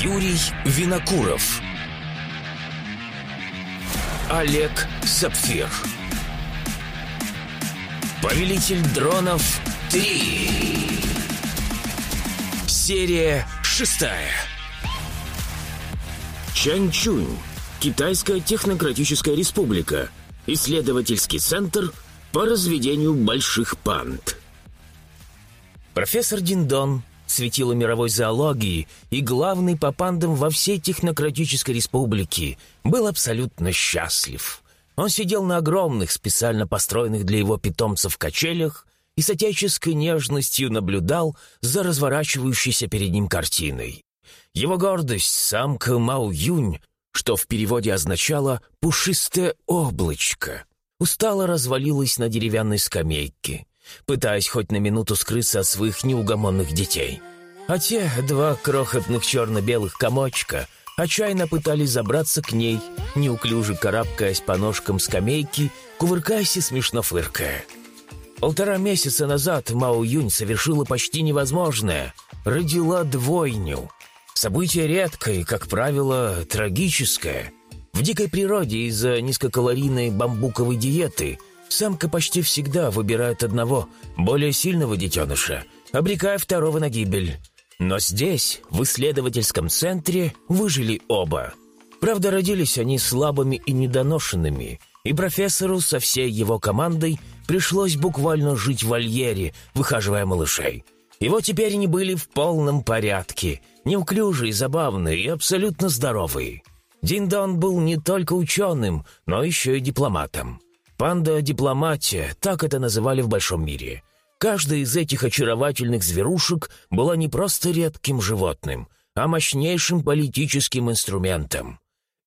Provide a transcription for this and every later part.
Юрий Винокуров. Олег Сапфир. Повелитель дронов 3 Серия шестая. Чанчунь Китайская технократическая республика. Исследовательский центр по разведению больших панд. Профессор Диндон светило мировой зоологии и главный по пандам во всей технократической республике, был абсолютно счастлив. Он сидел на огромных, специально построенных для его питомцев качелях и с отеческой нежностью наблюдал за разворачивающейся перед ним картиной. Его гордость, самка Мау Юнь, что в переводе означало «пушистое облачко», устало развалилась на деревянной скамейке пытаясь хоть на минуту скрыться от своих неугомонных детей. А те два крохотных черно-белых комочка отчаянно пытались забраться к ней, неуклюже карабкаясь по ножкам скамейки, кувыркаясь и смешно фыркая. Полтора месяца назад Мао Юнь совершила почти невозможное — родила двойню. Событие редкое как правило, трагическое. В дикой природе из-за низкокалорийной бамбуковой диеты самка почти всегда выбирает одного, более сильного детеныша, обрекая второго на гибель. Но здесь, в исследовательском центре, выжили оба. Правда, родились они слабыми и недоношенными, и профессору со всей его командой пришлось буквально жить в вольере, выхаживая малышей. Его теперь они были в полном порядке, неуклюжие, забавные и абсолютно здоровые. Диндон был не только ученым, но еще и дипломатом. Панда-дипломатия, так это называли в большом мире. Каждая из этих очаровательных зверушек была не просто редким животным, а мощнейшим политическим инструментом.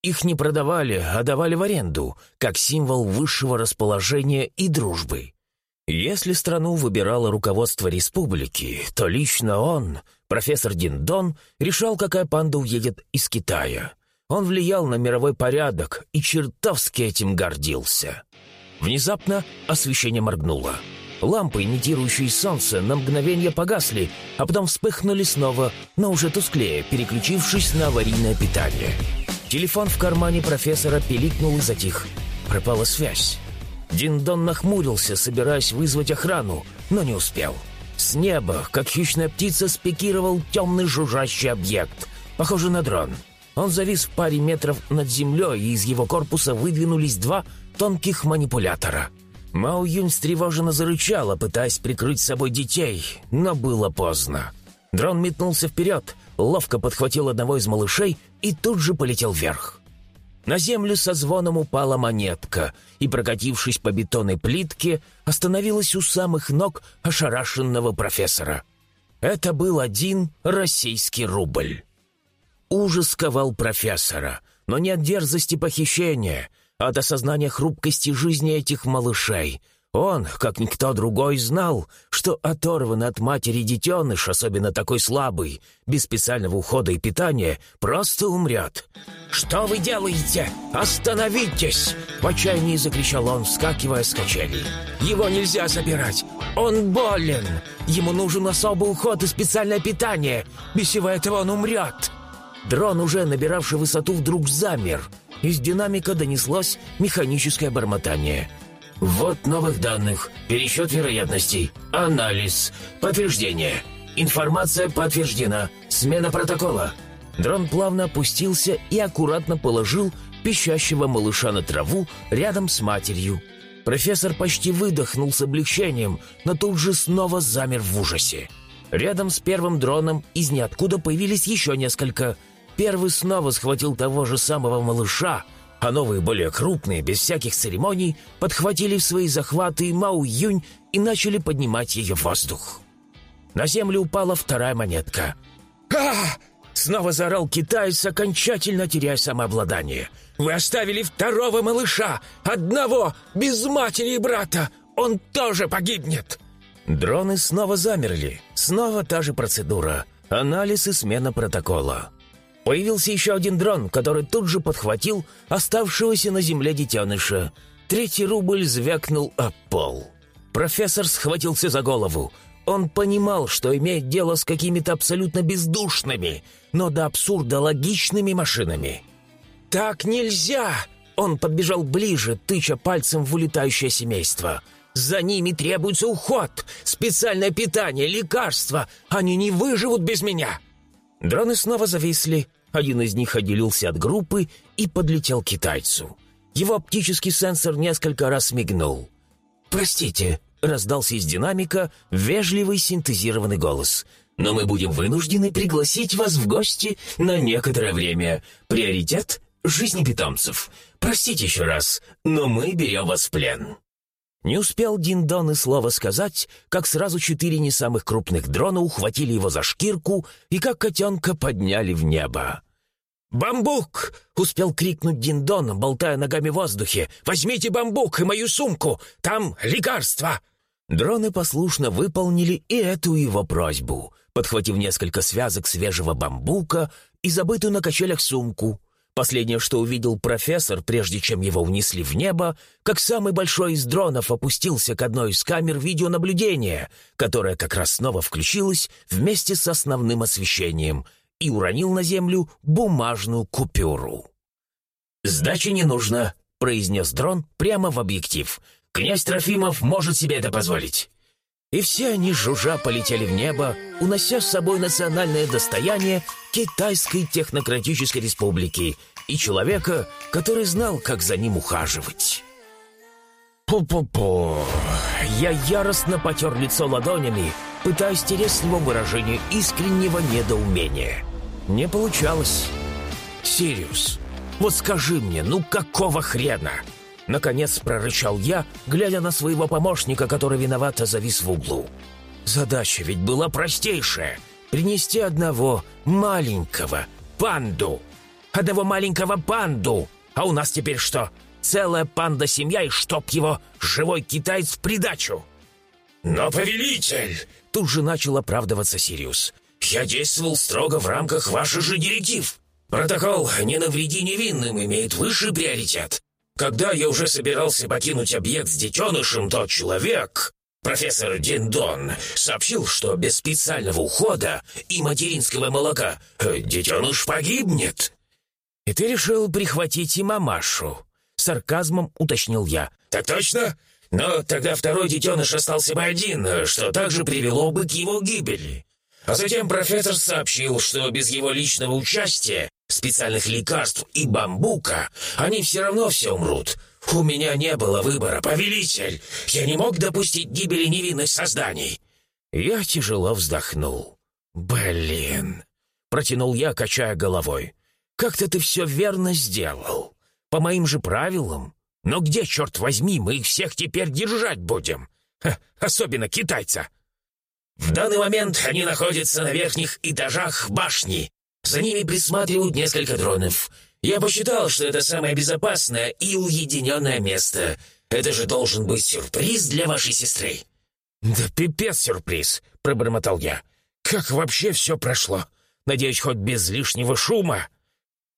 Их не продавали, а давали в аренду, как символ высшего расположения и дружбы. Если страну выбирало руководство республики, то лично он, профессор Диндон, решал, какая панда уедет из Китая. Он влиял на мировой порядок и чертовски этим гордился. Внезапно освещение моргнуло. Лампы, имитирующие солнце, на мгновение погасли, а потом вспыхнули снова, но уже тусклее, переключившись на аварийное питание. Телефон в кармане профессора пиликнул и затих. Пропала связь. Диндон нахмурился, собираясь вызвать охрану, но не успел. С неба, как хищная птица, спикировал темный жужжащий объект, похожий на дрон. Он завис в паре метров над землей, и из его корпуса выдвинулись два тонких манипулятора. Мао Юнь встревоженно зарычала, пытаясь прикрыть собой детей, но было поздно. Дрон метнулся вперед, ловко подхватил одного из малышей и тут же полетел вверх. На землю со звоном упала монетка и, прокатившись по бетонной плитке, остановилась у самых ног ошарашенного профессора. Это был один российский рубль. Ужас ковал профессора, но не от дерзости похищения — от осознания хрупкости жизни этих малышей. Он, как никто другой, знал, что оторванный от матери детеныш, особенно такой слабый, без специального ухода и питания, просто умрет. «Что вы делаете? Остановитесь!» В отчаянии закричал он, вскакивая с качелей. «Его нельзя забирать! Он болен! Ему нужен особый уход и специальное питание! Без всего этого он умрет!» Дрон, уже набиравший высоту, вдруг замер — из динамика донеслось механическое бормотание. «Вот новых данных, пересчет вероятностей, анализ, подтверждение. Информация подтверждена, смена протокола». Дрон плавно опустился и аккуратно положил пищащего малыша на траву рядом с матерью. Профессор почти выдохнул с облегчением, но тут же снова замер в ужасе. Рядом с первым дроном из ниоткуда появились еще несколько – Первый снова схватил того же самого малыша, а новые, более крупные, без всяких церемоний, подхватили в свои захваты Мау Юнь и начали поднимать ее в воздух. На землю упала вторая монетка. «А!» — снова заорал китаец, окончательно теряя самообладание. «Вы оставили второго малыша! Одного! Без матери и брата! Он тоже погибнет!» Дроны снова замерли. Снова та же процедура. Анализ и смена протокола. Появился еще один дрон, который тут же подхватил оставшегося на земле детеныша. Третий рубль звякнул о пол. Профессор схватился за голову. Он понимал, что имеет дело с какими-то абсолютно бездушными, но до абсурда логичными машинами. «Так нельзя!» Он подбежал ближе, тыча пальцем в улетающее семейство. «За ними требуется уход, специальное питание, лекарства. Они не выживут без меня!» Дроны снова зависли. Один из них отделился от группы и подлетел к китайцу. Его оптический сенсор несколько раз мигнул. «Простите», — раздался из динамика вежливый синтезированный голос. «Но мы будем вынуждены пригласить вас в гости на некоторое время. Приоритет — жизни питомцев. Простите еще раз, но мы берем вас в плен». Не успел Диндон и слова сказать, как сразу четыре не самых крупных дрона ухватили его за шкирку и как котенка подняли в небо. «Бамбук!» — успел крикнуть Диндон, болтая ногами в воздухе. «Возьмите бамбук и мою сумку! Там лекарства!» Дроны послушно выполнили и эту его просьбу, подхватив несколько связок свежего бамбука и забытую на качелях сумку. Последнее, что увидел профессор, прежде чем его унесли в небо, как самый большой из дронов опустился к одной из камер видеонаблюдения, которая как раз снова включилась вместе с основным освещением — и уронил на землю бумажную купюру. «Сдачи не нужно», — произнес дрон прямо в объектив. «Князь Трофимов может себе это позволить». И все они, жужжа, полетели в небо, унося с собой национальное достояние Китайской Технократической Республики и человека, который знал, как за ним ухаживать. Пу-пу-пу. Я яростно потер лицо ладонями, пытаясь стереть с него выражение искреннего недоумения. Не получалось. «Сириус, вот скажи мне, ну какого хрена?» Наконец прорычал я, глядя на своего помощника, который виновато завис в углу. Задача ведь была простейшая — принести одного маленького панду. Одного маленького панду. А у нас теперь что? Целая панда-семья и чтоб его живой китаец в придачу. «Но, повелитель!» — тут же начал оправдываться Сириус. Я действовал строго в рамках ваших же директив. Протокол «Не навреди невинным» имеет высший приоритет. Когда я уже собирался покинуть объект с детенышем, тот человек, профессор Диндон, сообщил, что без специального ухода и материнского молока э, детеныш погибнет. «И ты решил прихватить и мамашу?» Сарказмом уточнил я. «Так точно? Но тогда второй детеныш остался бы один, что также привело бы к его гибели. А затем профессор сообщил, что без его личного участия, специальных лекарств и бамбука, они все равно все умрут. У меня не было выбора, повелитель. Я не мог допустить гибели невинных созданий. Я тяжело вздохнул. «Блин!» — протянул я, качая головой. «Как-то ты все верно сделал. По моим же правилам. Но где, черт возьми, мы их всех теперь держать будем? Ха, особенно китайца!» В данный момент они находятся на верхних этажах башни. За ними присматривают несколько дронов. Я посчитал, что это самое безопасное и уединенное место. Это же должен быть сюрприз для вашей сестры». «Да пипец сюрприз», — пробормотал я. «Как вообще все прошло? Надеюсь, хоть без лишнего шума?»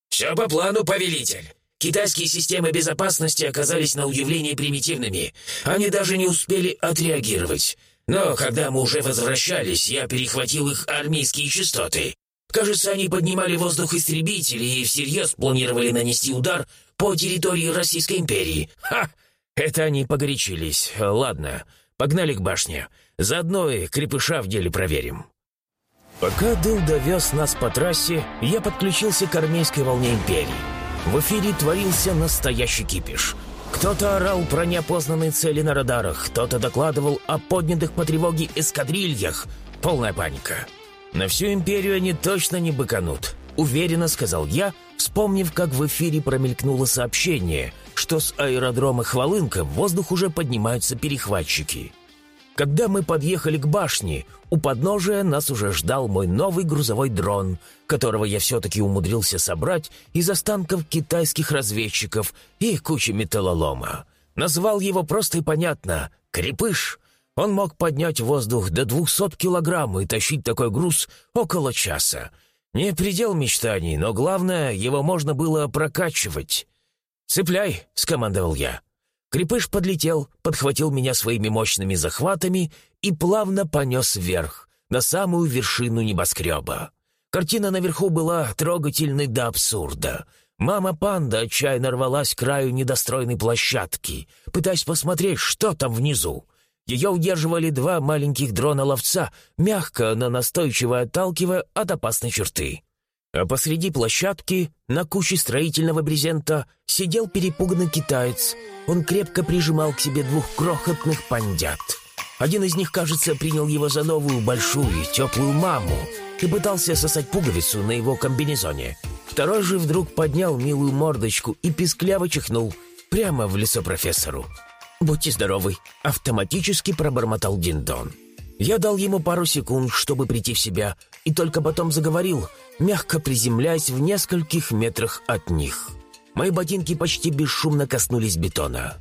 «Все по плану, повелитель. Китайские системы безопасности оказались на удивление примитивными. Они даже не успели отреагировать. Но когда мы уже возвращались, я перехватил их армейские частоты. Кажется, они поднимали воздух истребители и всерьез планировали нанести удар по территории Российской империи. Ха! Это они погорячились. Ладно, погнали к башне. Заодно и крепыша в деле проверим. Пока Дыл довез нас по трассе, я подключился к армейской волне империи. В эфире творился настоящий кипиш — кто-то орал про неопознанные цели на радарах, кто-то докладывал о поднятых по тревоге эскадрильях. Полная паника. На всю империю они точно не быканут. Уверенно сказал я, вспомнив, как в эфире промелькнуло сообщение, что с аэродрома Хвалынка в воздух уже поднимаются перехватчики. Когда мы подъехали к башне, у подножия нас уже ждал мой новый грузовой дрон, которого я все-таки умудрился собрать из останков китайских разведчиков и кучи металлолома. Назвал его просто и понятно — «Крепыш». Он мог поднять воздух до 200 килограмм и тащить такой груз около часа. Не предел мечтаний, но главное, его можно было прокачивать. «Цепляй», — скомандовал я. Крепыш подлетел, подхватил меня своими мощными захватами и плавно понес вверх, на самую вершину небоскреба. Картина наверху была трогательной до абсурда. Мама-панда отчаянно рвалась к краю недостроенной площадки, пытаясь посмотреть, что там внизу. Ее удерживали два маленьких дрона-ловца, мягко, но настойчиво отталкивая от опасной черты. А посреди площадки, на куче строительного брезента, сидел перепуганный китаец. Он крепко прижимал к себе двух крохотных пандят. Один из них, кажется, принял его за новую большую и теплую маму и пытался сосать пуговицу на его комбинезоне. Второй же вдруг поднял милую мордочку и пискляво чихнул прямо в лицо профессору. «Будьте здоровы!» — автоматически пробормотал Диндон. Я дал ему пару секунд, чтобы прийти в себя, и только потом заговорил, мягко приземляясь в нескольких метрах от них. Мои ботинки почти бесшумно коснулись бетона.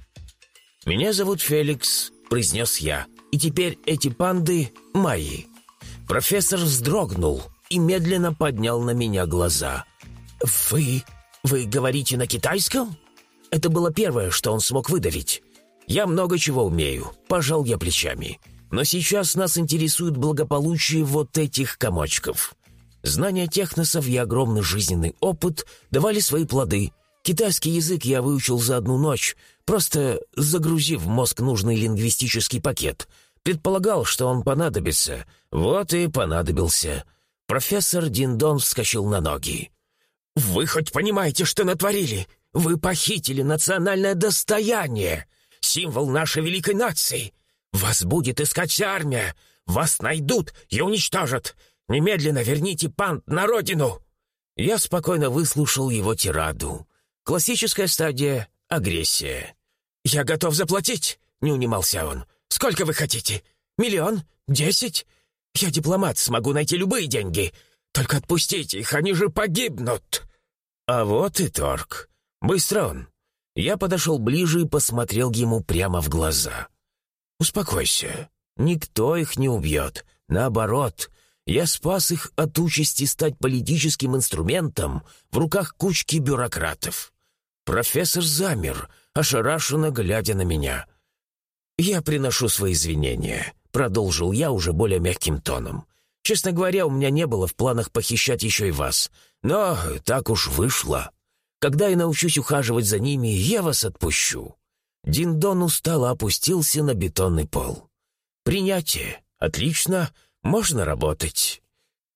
«Меня зовут Феликс», — произнес я, — «и теперь эти панды мои». Профессор вздрогнул и медленно поднял на меня глаза. «Вы... вы говорите на китайском?» Это было первое, что он смог выдавить. «Я много чего умею», — пожал я плечами. Но сейчас нас интересует благополучие вот этих комочков. Знания техносов и огромный жизненный опыт давали свои плоды. Китайский язык я выучил за одну ночь, просто загрузив в мозг нужный лингвистический пакет. Предполагал, что он понадобится. Вот и понадобился. Профессор Диндон вскочил на ноги. «Вы хоть понимаете, что натворили? Вы похитили национальное достояние, символ нашей великой нации. «Вас будет искать армия! Вас найдут и уничтожат! Немедленно верните пант на родину!» Я спокойно выслушал его тираду. Классическая стадия — агрессия. «Я готов заплатить!» — не унимался он. «Сколько вы хотите? Миллион? Десять? Я дипломат, смогу найти любые деньги. Только отпустите их, они же погибнут!» А вот и торг. Быстро он. Я подошел ближе и посмотрел ему прямо в глаза. «Успокойся. Никто их не убьет. Наоборот, я спас их от участи стать политическим инструментом в руках кучки бюрократов». Профессор замер, ошарашенно глядя на меня. «Я приношу свои извинения», — продолжил я уже более мягким тоном. «Честно говоря, у меня не было в планах похищать еще и вас. Но так уж вышло. Когда я научусь ухаживать за ними, я вас отпущу. Диндон устало опустился на бетонный пол. «Принятие. Отлично. Можно работать».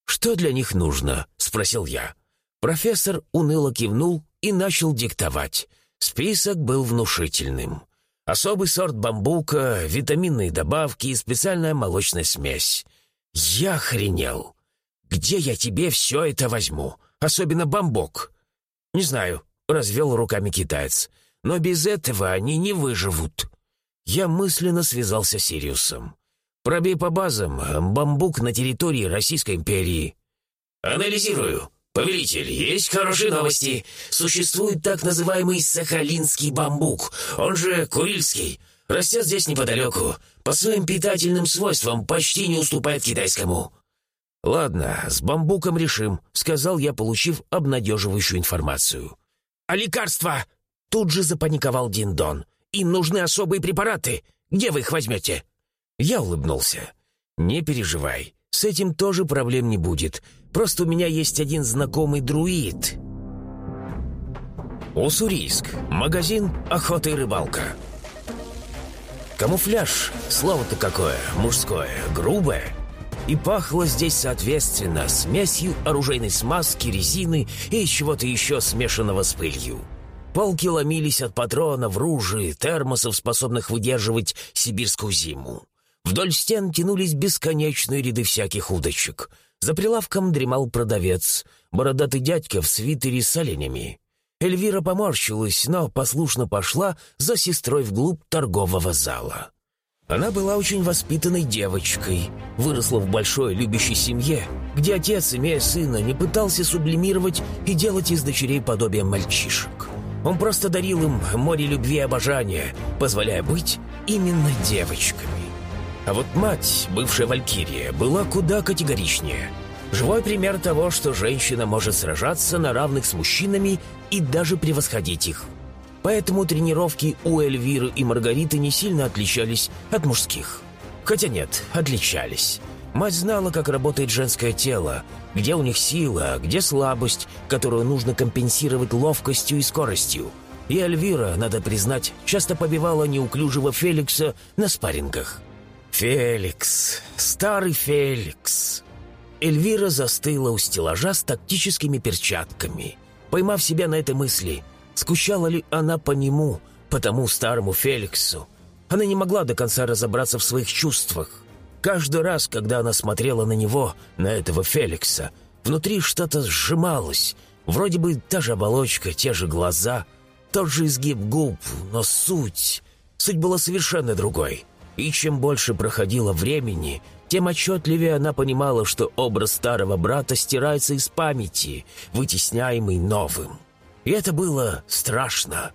«Что для них нужно?» — спросил я. Профессор уныло кивнул и начал диктовать. Список был внушительным. Особый сорт бамбука, витаминные добавки и специальная молочная смесь. Я охренел. Где я тебе все это возьму? Особенно бамбук. Не знаю, развел руками китаец но без этого они не выживут. Я мысленно связался с Сириусом. Пробей по базам, бамбук на территории Российской империи. Анализирую. «Повелитель, есть хорошие новости. Существует так называемый сахалинский бамбук, он же курильский. Растет здесь неподалеку. По своим питательным свойствам почти не уступает китайскому». «Ладно, с бамбуком решим», — сказал я, получив обнадеживающую информацию. «А лекарства?» Тут же запаниковал Диндон. «Им нужны особые препараты. Где вы их возьмете?» Я улыбнулся. «Не переживай. С этим тоже проблем не будет. Просто у меня есть один знакомый друид». Уссурийск. Магазин «Охота и рыбалка». Камуфляж, слово-то какое, мужское, грубое. И пахло здесь, соответственно, смесью оружейной смазки, резины и чего-то еще смешанного с пылью. Полки ломились от патронов, ружей, термосов, способных выдерживать сибирскую зиму. Вдоль стен тянулись бесконечные ряды всяких удочек. За прилавком дремал продавец, бородатый дядька в свитере с оленями. Эльвира поморщилась, но послушно пошла за сестрой вглубь торгового зала. Она была очень воспитанной девочкой, выросла в большой любящей семье, где отец, имея сына, не пытался сублимировать и делать из дочерей подобие мальчишек. Он просто дарил им море любви и обожания, позволяя быть именно девочками. А вот мать, бывшая Валькирия, была куда категоричнее. Живой пример того, что женщина может сражаться на равных с мужчинами и даже превосходить их. Поэтому тренировки у Эльвиры и Маргариты не сильно отличались от мужских. Хотя нет, отличались. Мать знала, как работает женское тело, где у них сила, где слабость, которую нужно компенсировать ловкостью и скоростью. И Эльвира, надо признать, часто побивала неуклюжего Феликса на спаррингах. Феликс, старый Феликс. Эльвира застыла у стеллажа с тактическими перчатками. Поймав себя на этой мысли, скучала ли она по нему, по тому старому Феликсу? Она не могла до конца разобраться в своих чувствах. Каждый раз, когда она смотрела на него, на этого Феликса, внутри что-то сжималось. Вроде бы та же оболочка, те же глаза, тот же изгиб губ, но суть... Суть была совершенно другой. И чем больше проходило времени, тем отчетливее она понимала, что образ старого брата стирается из памяти, вытесняемый новым. И это было страшно.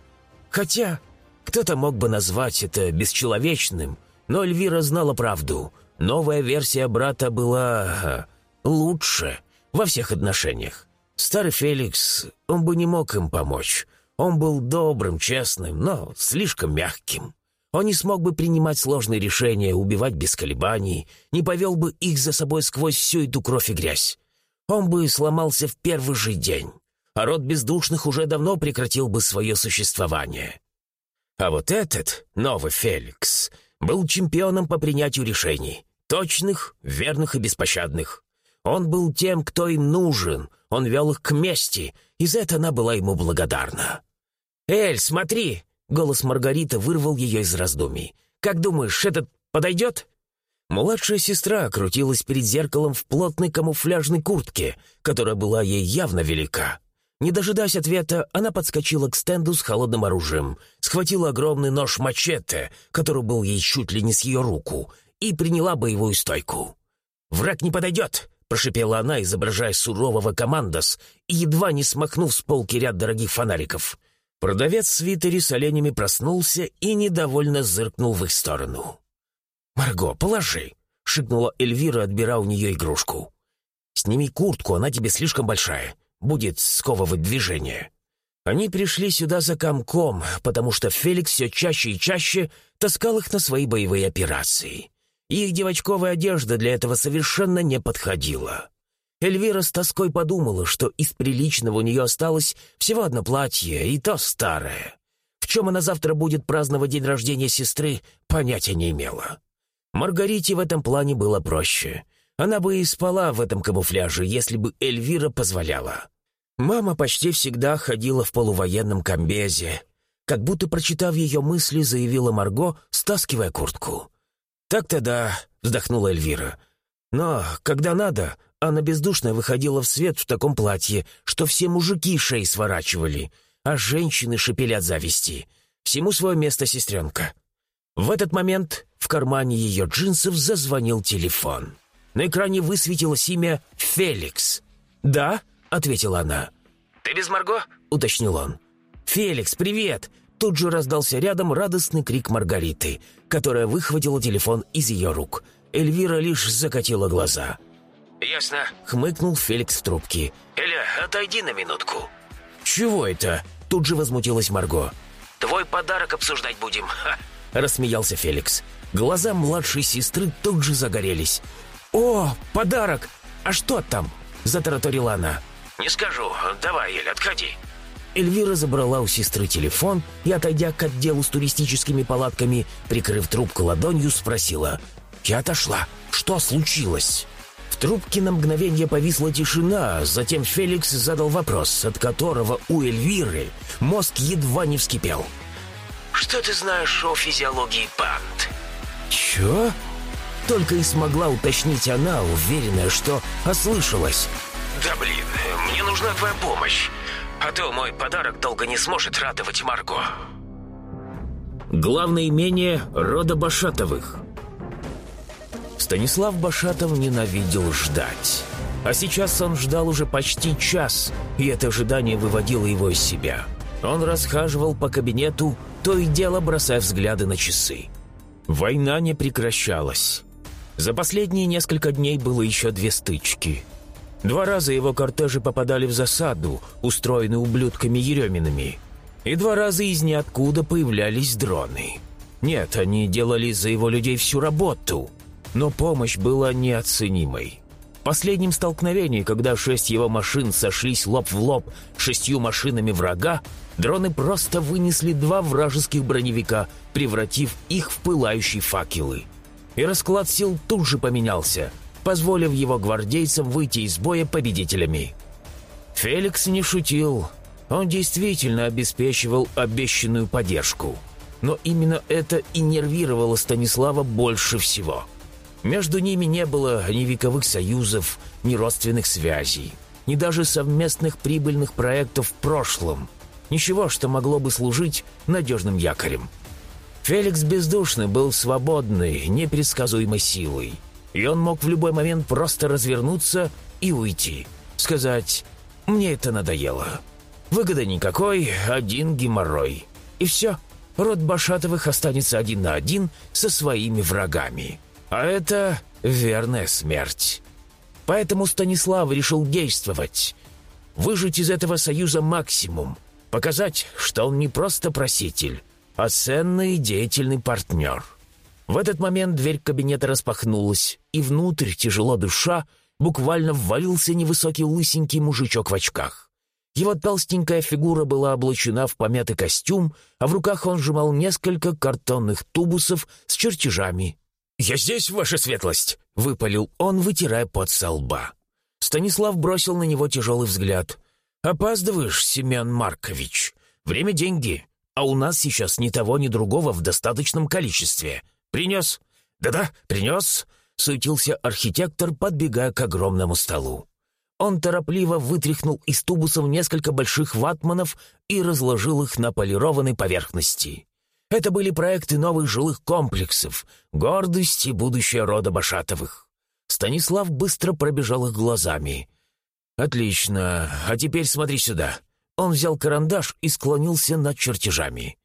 Хотя кто-то мог бы назвать это бесчеловечным, но Эльвира знала правду. Новая версия брата была... лучше во всех отношениях. Старый Феликс, он бы не мог им помочь. Он был добрым, честным, но слишком мягким. Он не смог бы принимать сложные решения, убивать без колебаний, не повел бы их за собой сквозь всю эту кровь и грязь. Он бы сломался в первый же день, а род бездушных уже давно прекратил бы свое существование. А вот этот, новый Феликс, был чемпионом по принятию решений. Точных, верных и беспощадных. Он был тем, кто им нужен, он вел их к мести, и за это она была ему благодарна. «Эль, смотри!» — голос Маргариты вырвал ее из раздумий. «Как думаешь, этот подойдет?» Младшая сестра крутилась перед зеркалом в плотной камуфляжной куртке, которая была ей явно велика. Не дожидаясь ответа, она подскочила к стенду с холодным оружием, схватила огромный нож-мачете, который был ей чуть ли не с ее руку, и приняла боевую стойку. «Враг не подойдет!» — прошипела она, изображая сурового командос, и едва не смахнув с полки ряд дорогих фонариков. Продавец в свитере с оленями проснулся и недовольно зыркнул в их сторону. «Марго, положи!» — шикнула Эльвира, отбирая у нее игрушку. «Сними куртку, она тебе слишком большая. Будет сковывать движение». Они пришли сюда за комком, потому что Феликс все чаще и чаще таскал их на свои боевые операции. Их девочковая одежда для этого совершенно не подходила. Эльвира с тоской подумала, что из приличного у нее осталось всего одно платье, и то старое. В чем она завтра будет праздновать день рождения сестры, понятия не имела. Маргарите в этом плане было проще. Она бы и спала в этом камуфляже, если бы Эльвира позволяла. Мама почти всегда ходила в полувоенном комбезе. Как будто, прочитав ее мысли, заявила Марго, стаскивая куртку. «Так-то да», — вздохнула Эльвира. «Но, когда надо, она бездушная выходила в свет в таком платье, что все мужики шеи сворачивали, а женщины шипели от зависти. Всему свое место, сестренка». В этот момент в кармане ее джинсов зазвонил телефон. На экране высветилось имя «Феликс». «Да?» — ответила она. «Ты без Марго?» — уточнил он. «Феликс, привет!» Тут же раздался рядом радостный крик Маргариты, которая выхватила телефон из ее рук. Эльвира лишь закатила глаза. «Ясно», — хмыкнул Феликс в трубке. «Эля, отойди на минутку». «Чего это?» — тут же возмутилась Марго. «Твой подарок обсуждать будем». Ха. Рассмеялся Феликс. Глаза младшей сестры тут же загорелись. «О, подарок! А что там?» — затараторила она. «Не скажу. Давай, Эль, отходи». Эльвира забрала у сестры телефон и, отойдя к отделу с туристическими палатками, прикрыв трубку ладонью, спросила. «Я отошла. Что случилось?» В трубке на мгновение повисла тишина, затем Феликс задал вопрос, от которого у Эльвиры мозг едва не вскипел. «Что ты знаешь о физиологии панд?» «Чё?» Только и смогла уточнить она, уверенная, что ослышалась. «Да блин, мне нужна твоя помощь. А то мой подарок долго не сможет радовать Марго. Главное имение рода Башатовых. Станислав Башатов ненавидел ждать. А сейчас он ждал уже почти час, и это ожидание выводило его из себя. Он расхаживал по кабинету, то и дело бросая взгляды на часы. Война не прекращалась. За последние несколько дней было еще две стычки – Два раза его кортежи попадали в засаду, устроенную ублюдками-ереминами. И два раза из ниоткуда появлялись дроны. Нет, они делали за его людей всю работу. но помощь была неоценимой. В последнем столкновении, когда шесть его машин сошлись лоб в лоб шестью машинами врага, дроны просто вынесли два вражеских броневика, превратив их в пылающие факелы. И расклад сил тут же поменялся, позволив его гвардейцам выйти из боя победителями. Феликс не шутил. Он действительно обеспечивал обещанную поддержку. Но именно это и нервировало Станислава больше всего. Между ними не было ни вековых союзов, ни родственных связей, ни даже совместных прибыльных проектов в прошлом. Ничего, что могло бы служить надежным якорем. Феликс Бездушный был свободной, непредсказуемой силой. И он мог в любой момент просто развернуться и уйти. Сказать «мне это надоело». Выгоды никакой, один геморрой. И все, род Башатовых останется один на один со своими врагами. А это верная смерть. Поэтому Станислав решил действовать. Выжить из этого союза максимум. Показать, что он не просто проситель, а ценный деятельный партнер. В этот момент дверь кабинета распахнулась, и внутрь, тяжело душа, буквально ввалился невысокий лысенький мужичок в очках. Его толстенькая фигура была облачена в помятый костюм, а в руках он сжимал несколько картонных тубусов с чертежами. «Я здесь, ваша светлость!» — выпалил он, вытирая пот со лба. Станислав бросил на него тяжелый взгляд. «Опаздываешь, Семен Маркович. Время — деньги, а у нас сейчас ни того, ни другого в достаточном количестве. Принес?» «Да-да, принес», — суетился архитектор, подбегая к огромному столу. Он торопливо вытряхнул из тубусов несколько больших ватманов и разложил их на полированной поверхности. Это были проекты новых жилых комплексов, гордость и будущее рода Башатовых. Станислав быстро пробежал их глазами. «Отлично. А теперь смотри сюда». Он взял карандаш и склонился над чертежами.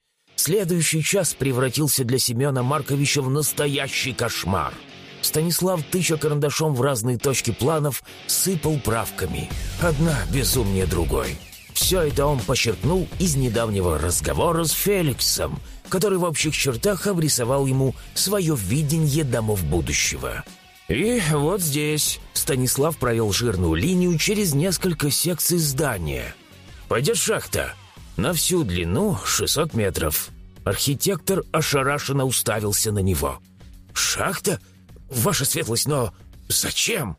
Следующий час превратился для Семена Марковича в настоящий кошмар — Станислав, тыча карандашом в разные точки планов, сыпал правками. Одна безумнее другой. Все это он почерпнул из недавнего разговора с Феликсом, который в общих чертах обрисовал ему свое видение домов будущего. И вот здесь Станислав провел жирную линию через несколько секций здания. «Пойдет шахта. На всю длину 600 метров». Архитектор ошарашенно уставился на него. «Шахта? «Ваша светлость, но зачем?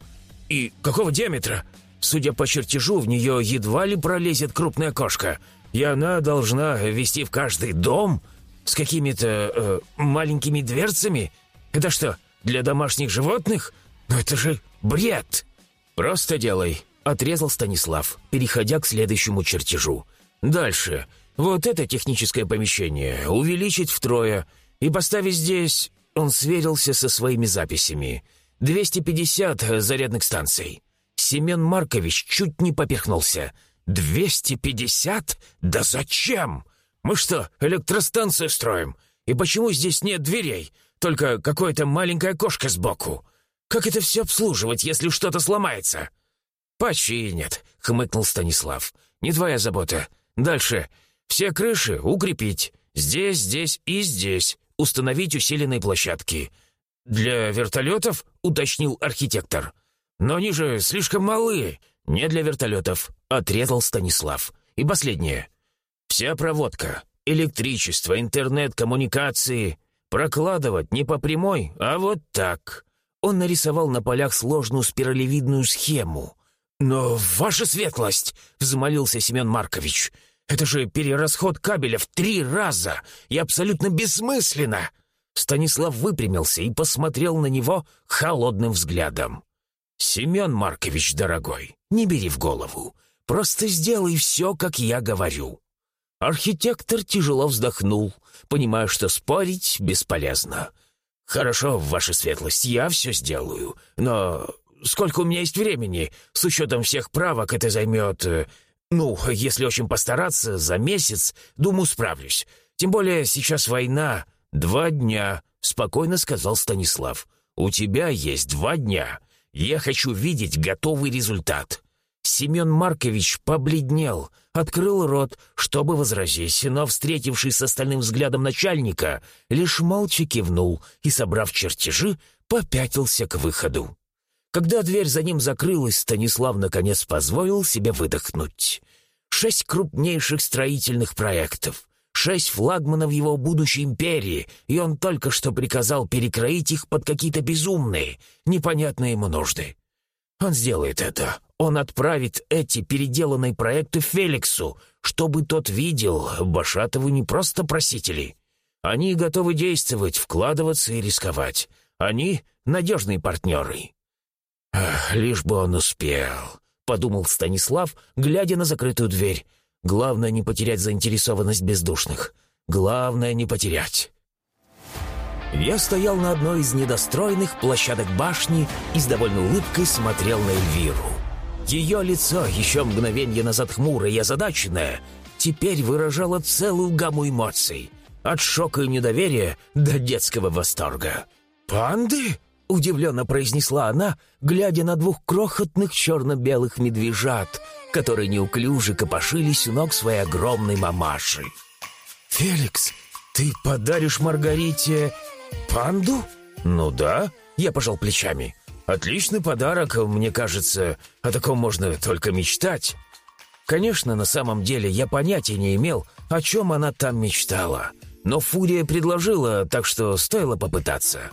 И какого диаметра? Судя по чертежу, в нее едва ли пролезет крупная кошка, и она должна вести в каждый дом с какими-то э, маленькими дверцами? Это что, для домашних животных? Но это же бред!» «Просто делай», — отрезал Станислав, переходя к следующему чертежу. «Дальше. Вот это техническое помещение увеличить втрое и поставить здесь он сверился со своими записями. 250 зарядных станций. Семен Маркович чуть не поперхнулся. 250? Да зачем? Мы что, электростанцию строим? И почему здесь нет дверей? Только какое-то маленькое окошко сбоку. Как это все обслуживать, если что-то сломается? «Починят», — хмыкнул Станислав. «Не твоя забота. Дальше. Все крыши укрепить. Здесь, здесь и здесь установить усиленные площадки. Для вертолетов, уточнил архитектор. Но они же слишком малы. Не для вертолетов, отрезал Станислав. И последнее. Вся проводка, электричество, интернет, коммуникации прокладывать не по прямой, а вот так. Он нарисовал на полях сложную спиралевидную схему. «Но ваша светлость!» — взмолился Семен Маркович. Это же перерасход кабеля в три раза и абсолютно бессмысленно!» Станислав выпрямился и посмотрел на него холодным взглядом. «Семен Маркович, дорогой, не бери в голову. Просто сделай все, как я говорю». Архитектор тяжело вздохнул, понимая, что спорить бесполезно. «Хорошо, ваша светлость, я все сделаю, но сколько у меня есть времени? С учетом всех правок это займет...» «Ну, если очень постараться, за месяц, думаю, справлюсь. Тем более сейчас война. Два дня», — спокойно сказал Станислав. «У тебя есть два дня. Я хочу видеть готовый результат». Семен Маркович побледнел, открыл рот, чтобы возразить, но, встретившись с остальным взглядом начальника, лишь молча кивнул и, собрав чертежи, попятился к выходу. Когда дверь за ним закрылась, Станислав наконец позволил себе выдохнуть. Шесть крупнейших строительных проектов, шесть флагманов его будущей империи, и он только что приказал перекроить их под какие-то безумные, непонятные ему нужды. Он сделает это. Он отправит эти переделанные проекты Феликсу, чтобы тот видел, Башатову не просто просители. Они готовы действовать, вкладываться и рисковать. Они — надежные партнеры. «Ах, лишь бы он успел», — подумал Станислав, глядя на закрытую дверь. «Главное не потерять заинтересованность бездушных. Главное не потерять». Я стоял на одной из недостроенных площадок башни и с довольной улыбкой смотрел на Эльвиру. Ее лицо, еще мгновенье назад хмурое и озадаченное, теперь выражало целую гамму эмоций. От шока и недоверия до детского восторга. «Панды?» — удивленно произнесла она, глядя на двух крохотных черно-белых медвежат, которые неуклюже копошились у ног своей огромной мамаши. «Феликс, ты подаришь Маргарите панду?» «Ну да», — я пожал плечами. «Отличный подарок, мне кажется, о таком можно только мечтать». Конечно, на самом деле я понятия не имел, о чем она там мечтала. Но Фурия предложила, так что стоило попытаться.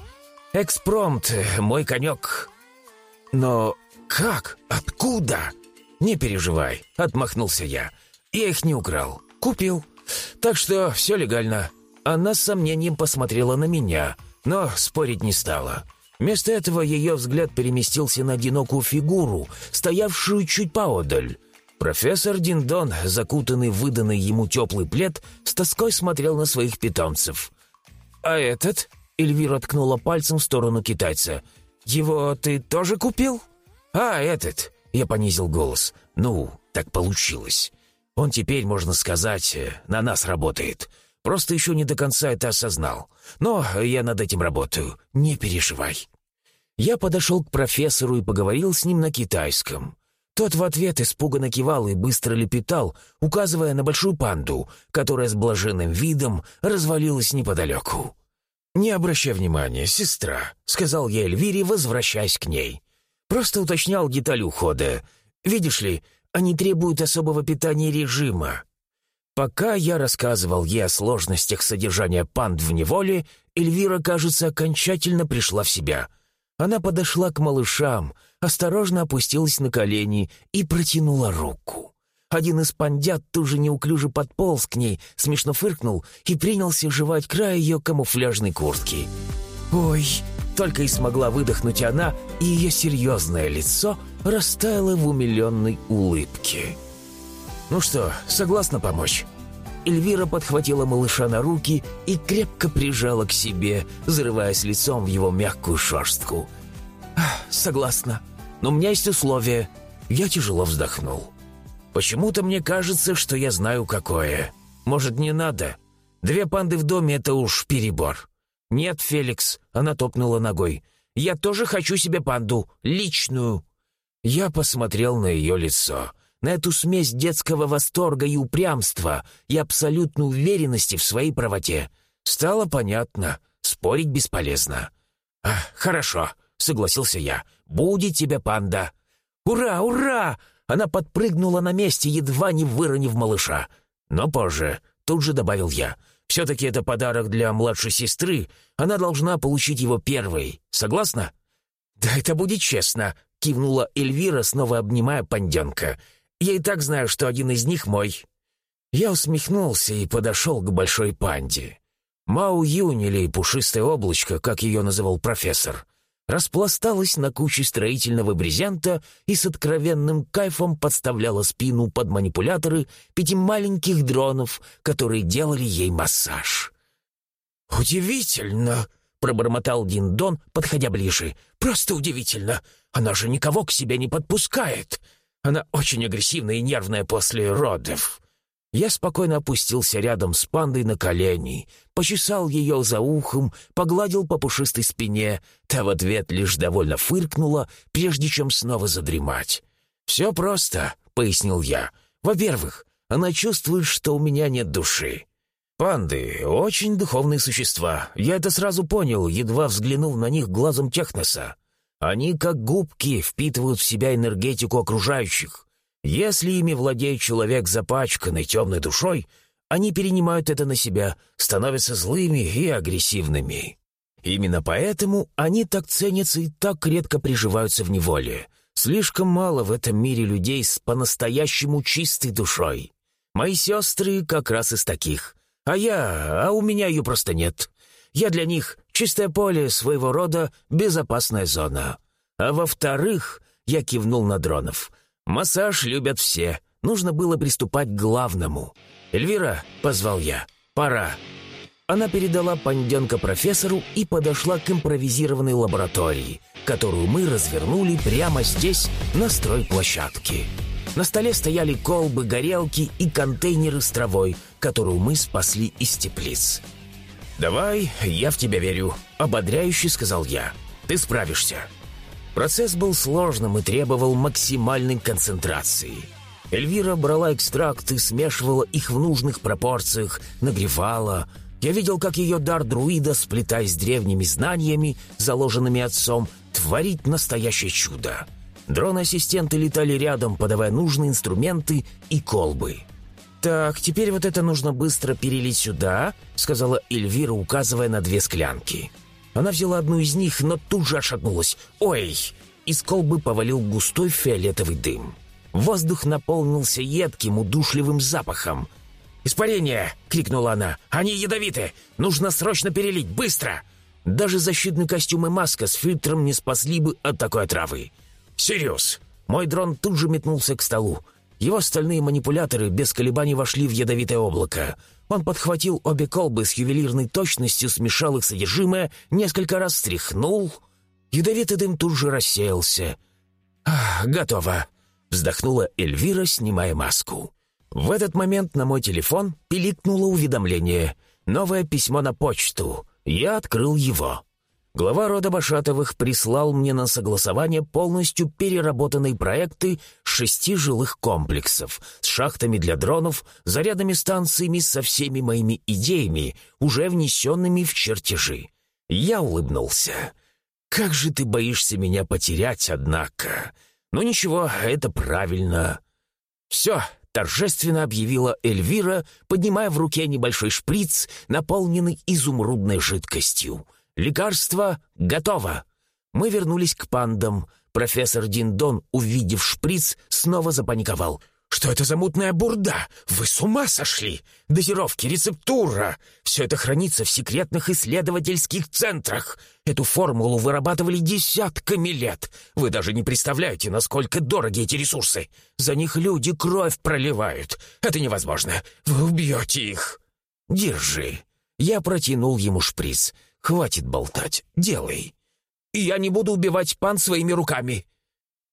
Экспромт — мой конек. Но как? Откуда? Не переживай, отмахнулся я. Я их не украл. Купил. Так что все легально. Она с сомнением посмотрела на меня, но спорить не стала. Вместо этого ее взгляд переместился на одинокую фигуру, стоявшую чуть поодаль. Профессор Диндон, закутанный в выданный ему теплый плед, с тоской смотрел на своих питомцев. «А этот?» — Эльвира ткнула пальцем в сторону китайца. «Его ты тоже купил?» «А, этот!» — я понизил голос. «Ну, так получилось. Он теперь, можно сказать, на нас работает. Просто еще не до конца это осознал. Но я над этим работаю. Не переживай». Я подошел к профессору и поговорил с ним на китайском. Тот в ответ испуганно кивал и быстро лепетал, указывая на большую панду, которая с блаженным видом развалилась неподалеку. «Не обращай внимания, сестра», — сказал я Эльвире, возвращаясь к ней. «Просто уточнял деталь ухода. Видишь ли, они требуют особого питания режима. Пока я рассказывал ей о сложностях содержания панд в неволе, Эльвира, кажется, окончательно пришла в себя. Она подошла к малышам, осторожно опустилась на колени и протянула руку. Один из пандят тут же неуклюже подполз к ней, смешно фыркнул и принялся жевать край ее камуфляжной куртки. «Ой!» — только и смогла выдохнуть она, и ее серьезное лицо растаяло в умиленной улыбке. «Ну что, согласна помочь?» Эльвира подхватила малыша на руки и крепко прижала к себе, зарываясь лицом в его мягкую шерстку. «Согласна. Но у меня есть условие». Я тяжело вздохнул. «Почему-то мне кажется, что я знаю, какое. Может, не надо? Две панды в доме — это уж перебор». «Нет, Феликс», — она топнула ногой. «Я тоже хочу себе панду. Личную». Я посмотрел на ее лицо на эту смесь детского восторга и упрямства и абсолютной уверенности в своей правоте. Стало понятно, спорить бесполезно. «А, «Хорошо», — согласился я, — «будет тебе панда». «Ура, ура!» Она подпрыгнула на месте, едва не выронив малыша. Но позже, тут же добавил я, «все-таки это подарок для младшей сестры, она должна получить его первой. Согласна?» «Да это будет честно», — кивнула Эльвира, снова обнимая панденка. Я и так знаю, что один из них мой». Я усмехнулся и подошел к большой панде. Мау Юнь или пушистое облачко, как ее называл профессор, распласталась на куче строительного брезента и с откровенным кайфом подставляла спину под манипуляторы пяти маленьких дронов, которые делали ей массаж. «Удивительно!» — пробормотал Диндон, подходя ближе. «Просто удивительно! Она же никого к себе не подпускает!» Она очень агрессивная и нервная после родов. Я спокойно опустился рядом с пандой на колени, почесал ее за ухом, погладил по пушистой спине. Та в ответ лишь довольно фыркнула, прежде чем снова задремать. «Все просто», — пояснил я. «Во-первых, она чувствует, что у меня нет души. Панды — очень духовные существа. Я это сразу понял, едва взглянув на них глазом техноса. Они, как губки, впитывают в себя энергетику окружающих. Если ими владеет человек запачканный темной душой, они перенимают это на себя, становятся злыми и агрессивными. Именно поэтому они так ценятся и так редко приживаются в неволе. Слишком мало в этом мире людей с по-настоящему чистой душой. Мои сестры как раз из таких. А я... а у меня ее просто нет. Я для них чистое поле, своего рода безопасная зона. А во-вторых, я кивнул на дронов. Массаж любят все. Нужно было приступать к главному. «Эльвира», — позвал я, — «пора». Она передала панденка профессору и подошла к импровизированной лаборатории, которую мы развернули прямо здесь, на стройплощадке. На столе стояли колбы, горелки и контейнеры с травой, которую мы спасли из теплиц. «Давай, я в тебя верю», — ободряюще сказал я. «Ты справишься». Процесс был сложным и требовал максимальной концентрации. Эльвира брала экстракты, смешивала их в нужных пропорциях, нагревала. Я видел, как ее дар друида, сплетаясь с древними знаниями, заложенными отцом, творит настоящее чудо. Дроны-ассистенты летали рядом, подавая нужные инструменты и колбы. «Так, теперь вот это нужно быстро перелить сюда», — сказала Эльвира, указывая на две склянки. Она взяла одну из них, но тут же ошатнулась. «Ой!» Из колбы повалил густой фиолетовый дым. Воздух наполнился едким, удушливым запахом. «Испарение!» — крикнула она. «Они ядовиты! Нужно срочно перелить! Быстро!» Даже защитный костюм и маска с фильтром не спасли бы от такой отравы. «Сириус!» Мой дрон тут же метнулся к столу. Его стальные манипуляторы без колебаний вошли в ядовитое облако. Он подхватил обе колбы с ювелирной точностью, смешал их содержимое, несколько раз стряхнул. Ядовитый дым тут же рассеялся. «Ах, готово!» — вздохнула Эльвира, снимая маску. В этот момент на мой телефон пиликнуло уведомление. Новое письмо на почту. Я открыл его. Глава рода Башатовых прислал мне на согласование полностью переработанные проекты шести жилых комплексов с шахтами для дронов, зарядными станциями со всеми моими идеями, уже внесенными в чертежи. Я улыбнулся. «Как же ты боишься меня потерять, однако!» «Ну ничего, это правильно». «Все», — торжественно объявила Эльвира, поднимая в руке небольшой шприц, наполненный изумрудной жидкостью. «Лекарство готово!» Мы вернулись к пандам. Профессор Диндон, увидев шприц, снова запаниковал. «Что это за мутная бурда? Вы с ума сошли? Дозировки, рецептура! Все это хранится в секретных исследовательских центрах. Эту формулу вырабатывали десятками лет. Вы даже не представляете, насколько дороги эти ресурсы. За них люди кровь проливают. Это невозможно. Вы убьете их. Держи». Я протянул ему шприц. «Хватит болтать. Делай». «Я не буду убивать пан своими руками».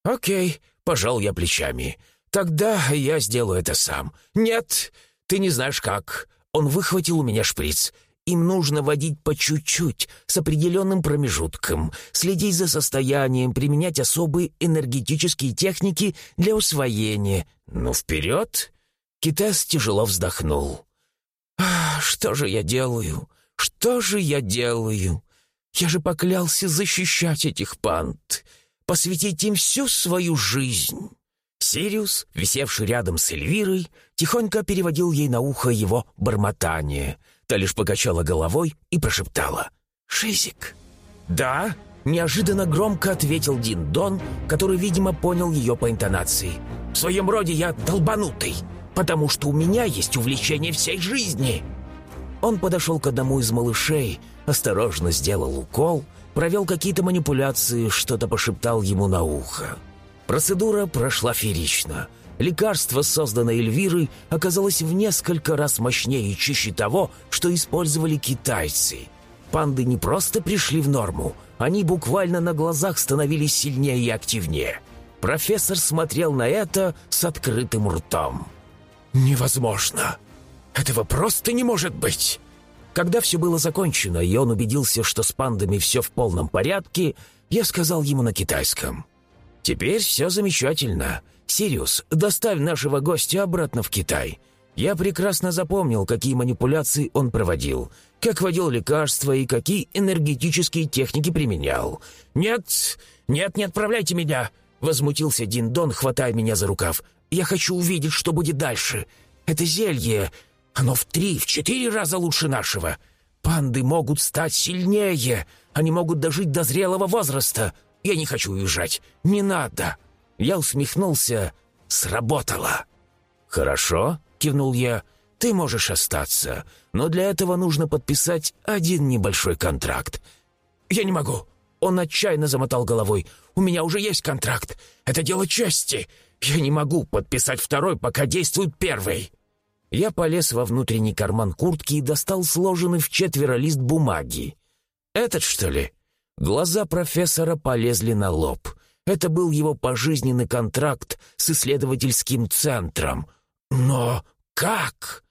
«Окей», — пожал я плечами. «Тогда я сделаю это сам». «Нет, ты не знаешь как». Он выхватил у меня шприц. Им нужно водить по чуть-чуть, с определенным промежутком, следить за состоянием, применять особые энергетические техники для усвоения. Ну, вперед!» Китас тяжело вздохнул. «Что же я делаю? Что же я делаю? Я же поклялся защищать этих панд, посвятить им всю свою жизнь». Сириус, висевший рядом с Эльвирой, тихонько переводил ей на ухо его бормотание. Та лишь покачала головой и прошептала «Шизик». «Да?» — неожиданно громко ответил Дин Дон, который, видимо, понял ее по интонации. «В своем роде я долбанутый, потому что у меня есть увлечение всей жизни». Он подошел к одному из малышей, осторожно сделал укол, провел какие-то манипуляции, что-то пошептал ему на ухо. Процедура прошла феерично. Лекарство, созданное Эльвирой, оказалось в несколько раз мощнее и чище того, что использовали китайцы. Панды не просто пришли в норму, они буквально на глазах становились сильнее и активнее. Профессор смотрел на это с открытым ртом. «Невозможно!» Этого просто не может быть!» Когда все было закончено, и он убедился, что с пандами все в полном порядке, я сказал ему на китайском. «Теперь все замечательно. Сириус, доставь нашего гостя обратно в Китай. Я прекрасно запомнил, какие манипуляции он проводил, как водил лекарства и какие энергетические техники применял. «Нет, нет, не отправляйте меня!» — возмутился Дин Дон, хватая меня за рукав. «Я хочу увидеть, что будет дальше. Это зелье, оно в три, в четыре раза лучше нашего. Панды могут стать сильнее, они могут дожить до зрелого возраста. Я не хочу уезжать, не надо!» Я усмехнулся. «Сработало!» «Хорошо», — кивнул я, — «ты можешь остаться, но для этого нужно подписать один небольшой контракт». «Я не могу». Он отчаянно замотал головой. «У меня уже есть контракт. Это дело чести. Я не могу подписать второй, пока действует первый». Я полез во внутренний карман куртки и достал сложенный в четверо лист бумаги. «Этот, что ли?» Глаза профессора полезли на лоб. Это был его пожизненный контракт с исследовательским центром. «Но как?»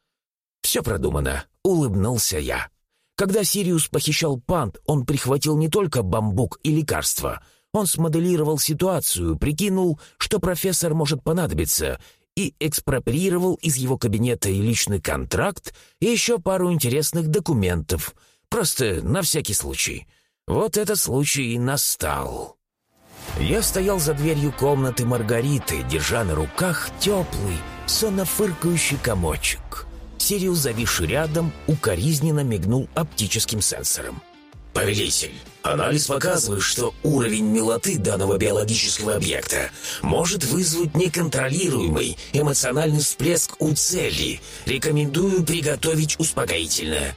«Все продумано», — улыбнулся я. Когда Сириус похищал панд, он прихватил не только бамбук и лекарства. Он смоделировал ситуацию, прикинул, что профессор может понадобиться, и экспроприировал из его кабинета и личный контракт и еще пару интересных документов. Просто на всякий случай. Вот этот случай и настал. Я стоял за дверью комнаты Маргариты, держа на руках теплый, сонно-фыркающий комочек. Сириус, зависший рядом, укоризненно мигнул оптическим сенсором. «Повелитель, анализ показывает, что уровень милоты данного биологического объекта может вызвать неконтролируемый эмоциональный всплеск у цели. Рекомендую приготовить успокоительное».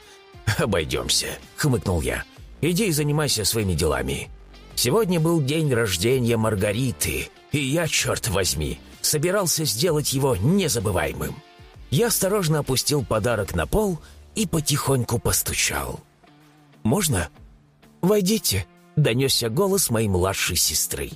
«Обойдемся», — хмыкнул я. «Иди и занимайся своими делами». Сегодня был день рождения Маргариты, и я, черт возьми, собирался сделать его незабываемым. Я осторожно опустил подарок на пол и потихоньку постучал. «Можно?» «Войдите», — донесся голос моей младшей сестры.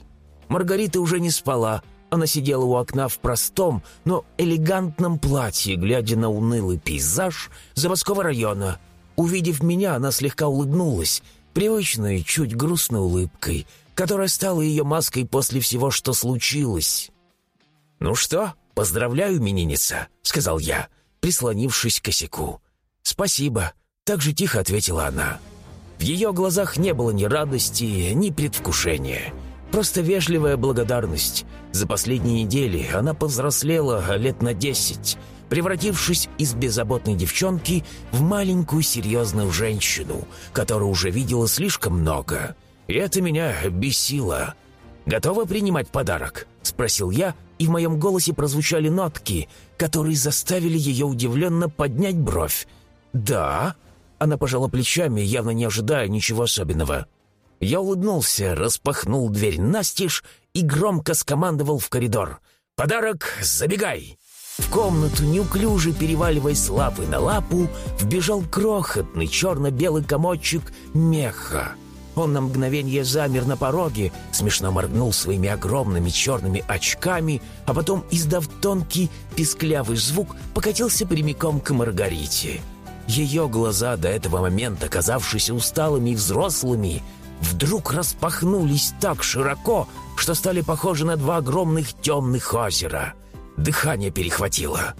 Маргарита уже не спала, она сидела у окна в простом, но элегантном платье, глядя на унылый пейзаж заводского района. Увидев меня, она слегка улыбнулась, привычной, чуть грустной улыбкой, которая стала ее маской после всего, что случилось. «Ну что, поздравляю, именинница», — сказал я, прислонившись к косяку. «Спасибо», — так же тихо ответила она. В ее глазах не было ни радости, ни предвкушения. Просто вежливая благодарность. За последние недели она повзрослела лет на десять, превратившись из беззаботной девчонки в маленькую серьезную женщину, которая уже видела слишком много. И это меня бесило. «Готова принимать подарок?» — спросил я, и в моем голосе прозвучали нотки, которые заставили ее удивленно поднять бровь. «Да?» Она пожала плечами, явно не ожидая ничего особенного. Я улыбнулся, распахнул дверь настежь и громко скомандовал в коридор. «Подарок, забегай!» В комнату, неуклюже переваливаясь лапы на лапу, вбежал крохотный черно-белый комочек меха. Он на мгновение замер на пороге, смешно моргнул своими огромными черными очками, а потом, издав тонкий, писклявый звук, покатился прямиком к Маргарите. Ее глаза, до этого момента казавшиеся усталыми и взрослыми, вдруг распахнулись так широко, что стали похожи на два огромных темных озера — Дыхание перехватило.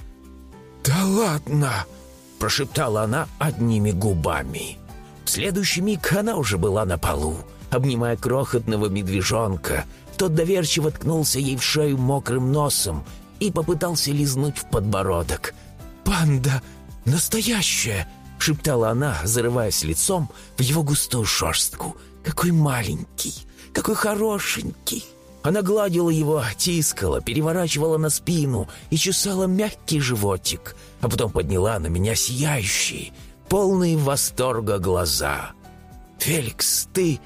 «Да ладно!» – прошептала она одними губами. В следующий миг она уже была на полу, обнимая крохотного медвежонка. Тот доверчиво ткнулся ей в шею мокрым носом и попытался лизнуть в подбородок. «Панда настоящая!» — шептала она, зарываясь лицом в его густую шерстку. «Какой маленький! Какой хорошенький!» Она гладила его, тискала, переворачивала на спину и чесала мягкий животик, а потом подняла на меня сияющие, полные восторга глаза. «Феликс, ты...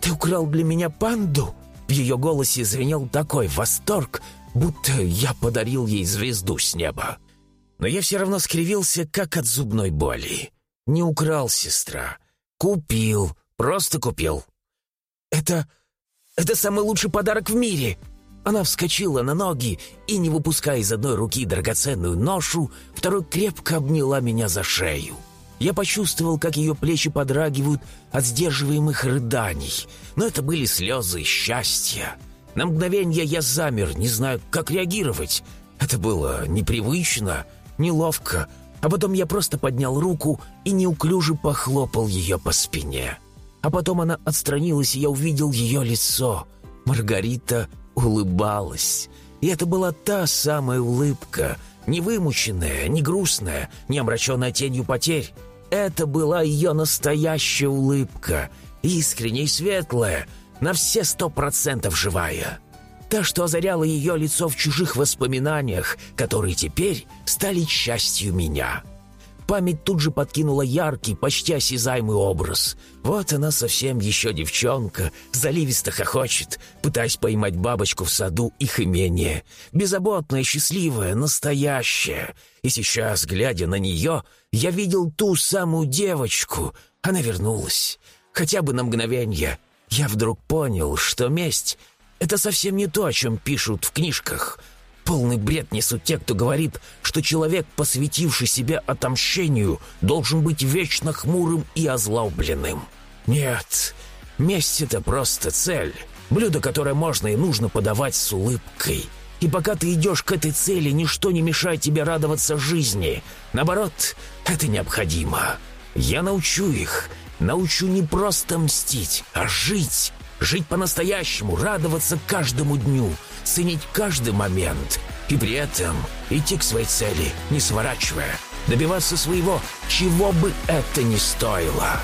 ты украл для меня панду?» В ее голосе звенел такой восторг, будто я подарил ей звезду с неба. Но я все равно скривился, как от зубной боли. Не украл, сестра. Купил, просто купил. «Это это самый лучший подарок в мире!» Она вскочила на ноги и, не выпуская из одной руки драгоценную ношу, второй крепко обняла меня за шею. Я почувствовал, как ее плечи подрагивают от сдерживаемых рыданий, но это были слезы счастья. На мгновение я замер, не знаю, как реагировать. Это было непривычно, неловко, а потом я просто поднял руку и неуклюже похлопал ее по спине. А потом она отстранилась, и я увидел ее лицо. Маргарита улыбалась. И это была та самая улыбка, не вымученная, не грустная, не омраченная тенью потерь. Это была ее настоящая улыбка, искренняя и светлая, на все сто процентов живая. Та, что озаряла ее лицо в чужих воспоминаниях, которые теперь стали частью меня. Память тут же подкинула яркий, почти осязаемый образ. Вот она совсем еще девчонка, заливисто хохочет, пытаясь поймать бабочку в саду их имения. Беззаботная, счастливая, настоящая. И сейчас, глядя на нее, я видел ту самую девочку. Она вернулась. Хотя бы на мгновение. Я вдруг понял, что месть — это совсем не то, о чем пишут в книжках — Полный бред несут те, кто говорит, что человек, посвятивший себя отомщению, должен быть вечно хмурым и озлобленным. Нет, месть — это просто цель, блюдо, которое можно и нужно подавать с улыбкой. И пока ты идешь к этой цели, ничто не мешает тебе радоваться жизни. Наоборот, это необходимо. Я научу их, научу не просто мстить, а жить. Жить по-настоящему, радоваться каждому дню — ценить каждый момент и при этом идти к своей цели, не сворачивая, добиваться своего, чего бы это ни стоило.